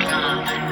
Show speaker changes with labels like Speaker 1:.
Speaker 1: the